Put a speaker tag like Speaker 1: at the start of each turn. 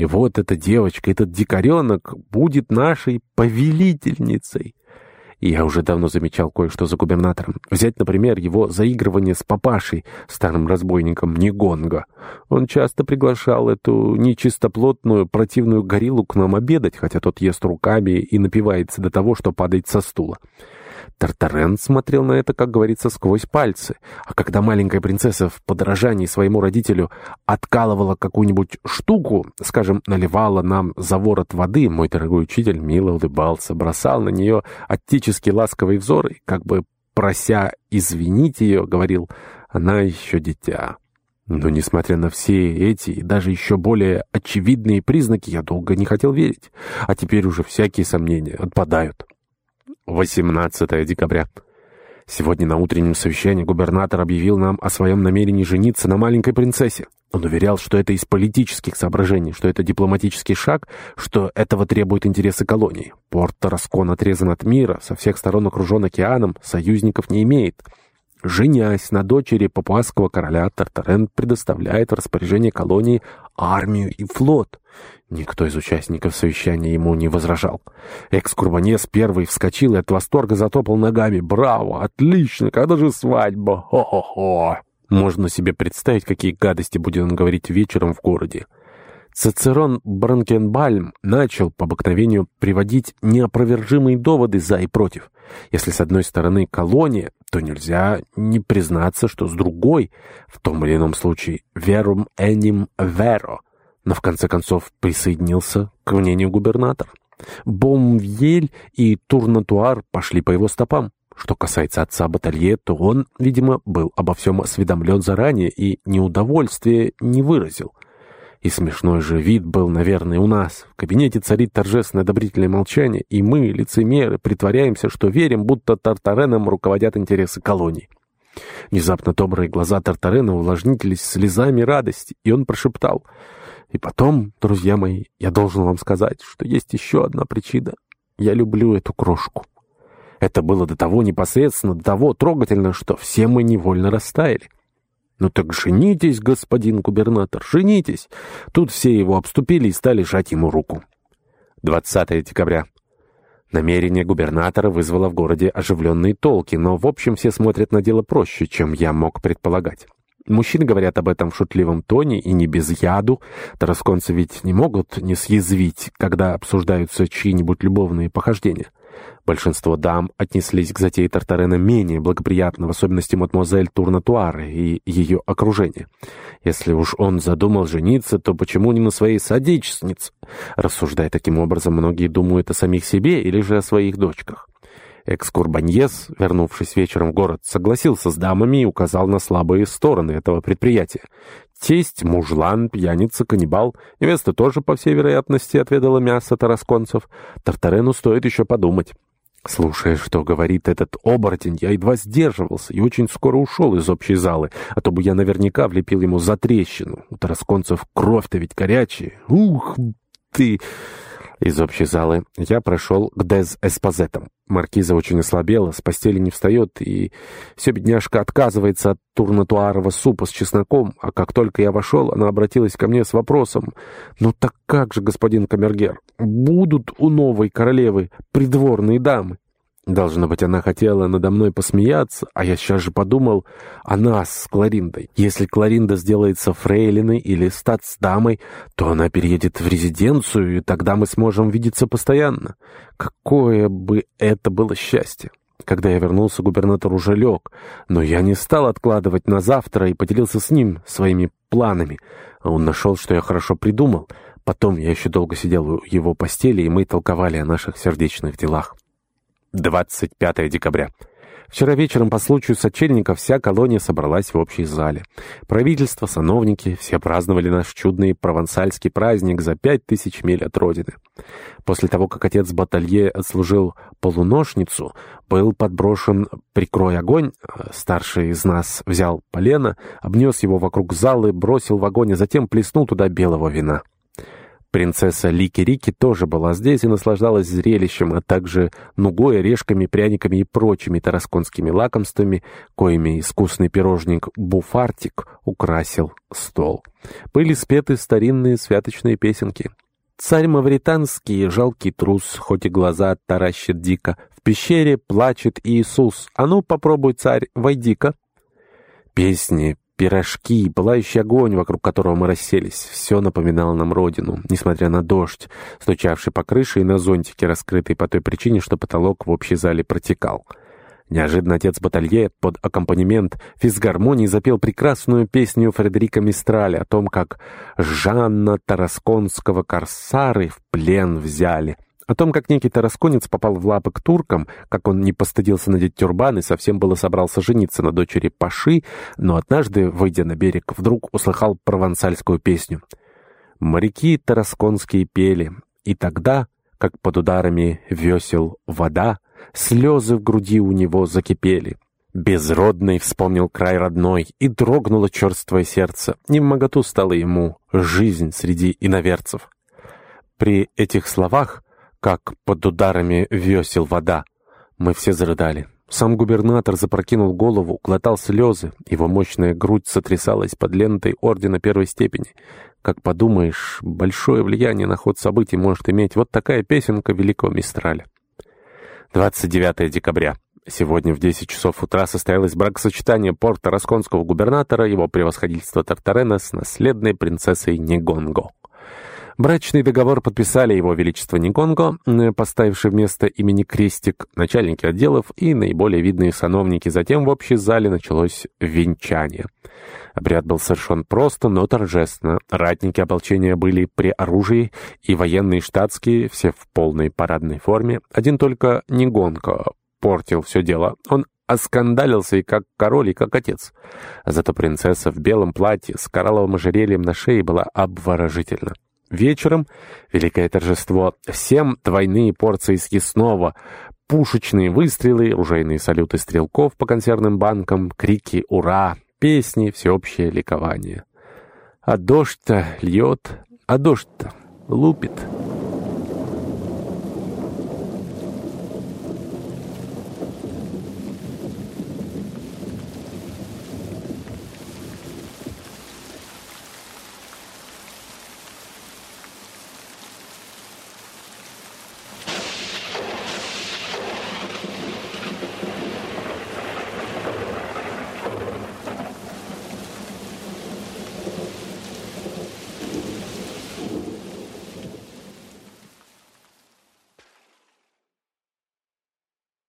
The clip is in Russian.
Speaker 1: И вот эта девочка, этот дикаренок будет нашей повелительницей. Я уже давно замечал кое-что за губернатором. Взять, например, его заигрывание с папашей, старым разбойником Нигонго. Он часто приглашал эту нечистоплотную противную гориллу к нам обедать, хотя тот ест руками и напивается до того, что падает со стула. Тартарен смотрел на это, как говорится, сквозь пальцы. А когда маленькая принцесса в подражании своему родителю откалывала какую-нибудь штуку, скажем, наливала нам за ворот воды, мой дорогой учитель мило улыбался, бросал на нее отечески ласковый взор и, как бы прося извинить ее, говорил «она еще дитя». Но, несмотря на все эти и даже еще более очевидные признаки, я долго не хотел верить. А теперь уже всякие сомнения отпадают. 18 декабря. Сегодня на утреннем совещании губернатор объявил нам о своем намерении жениться на маленькой принцессе. Он уверял, что это из политических соображений, что это дипломатический шаг, что этого требуют интересы колонии. Порт Тараскон отрезан от мира, со всех сторон окружен океаном, союзников не имеет. Женясь на дочери папуасского короля, Тартарен предоставляет в распоряжение колонии армию и флот. Никто из участников совещания ему не возражал. Экс-курбанес первый вскочил и от восторга затопал ногами. «Браво! Отлично! Когда же свадьба? Хо-хо-хо!» Можно себе представить, какие гадости будет он говорить вечером в городе. Цицерон Бранкенбальм начал по обыкновению приводить неопровержимые доводы за и против. Если с одной стороны колония, то нельзя не признаться, что с другой, в том или ином случае, verum enim vero, но в конце концов присоединился к мнению губернатора. Бомвьель и Турнатуар пошли по его стопам. Что касается отца Баталье, то он, видимо, был обо всем осведомлен заранее и неудовольствия не выразил. И смешной же вид был, наверное, у нас. В кабинете царит торжественное одобрительное молчание, и мы, лицемеры, притворяемся, что верим, будто Тартареном руководят интересы колоний. Внезапно добрые глаза Тартарена увлажнителись слезами радости, и он прошептал. «И потом, друзья мои, я должен вам сказать, что есть еще одна причина. Я люблю эту крошку». Это было до того непосредственно, до того трогательно, что все мы невольно растаяли. «Ну так женитесь, господин губернатор, женитесь!» Тут все его обступили и стали жать ему руку. 20 декабря. Намерение губернатора вызвало в городе оживленные толки, но в общем все смотрят на дело проще, чем я мог предполагать. Мужчины говорят об этом в шутливом тоне и не без яду. Тарасконцы ведь не могут не съязвить, когда обсуждаются чьи-нибудь любовные похождения. Большинство дам отнеслись к затее Тартарена менее благоприятно, в особенности мадемуазель Турнатуары и ее окружение. Если уж он задумал жениться, то почему не на своей садичнице? Рассуждая таким образом, многие думают о самих себе или же о своих дочках. Экскурбаньес, вернувшись вечером в город, согласился с дамами и указал на слабые стороны этого предприятия. Тесть, мужлан, пьяница, каннибал. Невеста тоже, по всей вероятности, отведала мясо тарасконцев. Тартарену стоит еще подумать. Слушая, что говорит этот оборотень, я едва сдерживался и очень скоро ушел из общей залы, а то бы я наверняка влепил ему за трещину. У тарасконцев кровь-то ведь горячая. Ух ты! Из общей залы я прошел к Дез Эспозетам. Маркиза очень ослабела, с постели не встает, и все бедняжка отказывается от турнатуарового супа с чесноком, а как только я вошел, она обратилась ко мне с вопросом, «Ну так как же, господин Камергер, будут у новой королевы придворные дамы?» Должно быть, она хотела надо мной посмеяться, а я сейчас же подумал о нас с Клариндой. Если Кларинда сделается фрейлиной или статсдамой, то она переедет в резиденцию, и тогда мы сможем видеться постоянно. Какое бы это было счастье! Когда я вернулся, губернатор уже лег, но я не стал откладывать на завтра и поделился с ним своими планами. Он нашел, что я хорошо придумал. Потом я еще долго сидел у его постели, и мы толковали о наших сердечных делах. 25 декабря. Вчера вечером по случаю сочельника вся колония собралась в общей зале. Правительство, сановники, все праздновали наш чудный провансальский праздник за пять тысяч миль от родины. После того, как отец Баталье отслужил полуношницу, был подброшен «прикрой огонь», старший из нас взял полено, обнес его вокруг залы, бросил в огонь, а затем плеснул туда белого вина. Принцесса Лики-Рики тоже была здесь и наслаждалась зрелищем, а также нугой, орешками, пряниками и прочими тарасконскими лакомствами, коими искусный пирожник Буфартик украсил стол. Были спеты старинные святочные песенки. Царь мавританский, жалкий трус, хоть и глаза таращит дико. В пещере плачет Иисус. А ну, попробуй, царь, войди-ка. Песни, пирожки, пылающий огонь, вокруг которого мы расселись. Все напоминало нам родину, несмотря на дождь, стучавший по крыше и на зонтике, раскрытый по той причине, что потолок в общей зале протекал. Неожиданно отец Баталье под аккомпанемент физгармонии запел прекрасную песню Фредерика Мистраля о том, как Жанна Тарасконского корсары в плен взяли — о том, как некий тарасконец попал в лапы к туркам, как он не постыдился надеть тюрбан и совсем было собрался жениться на дочери Паши, но однажды, выйдя на берег, вдруг услыхал провансальскую песню. Моряки тарасконские пели, и тогда, как под ударами весел вода, слезы в груди у него закипели. Безродный вспомнил край родной, и дрогнуло черствое сердце. Не в моготу стала ему жизнь среди иноверцев. При этих словах как под ударами весел вода. Мы все зарыдали. Сам губернатор запрокинул голову, глотал слезы. Его мощная грудь сотрясалась под лентой ордена первой степени. Как подумаешь, большое влияние на ход событий может иметь вот такая песенка великого Мистраля. 29 декабря. Сегодня в 10 часов утра состоялось бракосочетание порта Расконского губернатора, его превосходительства Тартарена с наследной принцессой Негонго. Брачный договор подписали его величество Никонго, поставивший вместо имени крестик, начальники отделов и наиболее видные сановники. Затем в общей зале началось венчание. Обряд был совершен просто, но торжественно. Ратники ополчения были при оружии, и военные штатские, все в полной парадной форме. Один только Нигонко портил все дело. Он оскандалился и как король, и как отец. Зато принцесса в белом платье с коралловым ожерельем на шее была обворожительна. Вечером великое торжество. Всем двойные порции съестного, пушечные выстрелы, ружейные салюты стрелков по консервным банкам, крики «Ура!», песни, всеобщее ликование. А дождь-то льет, а дождь-то лупит.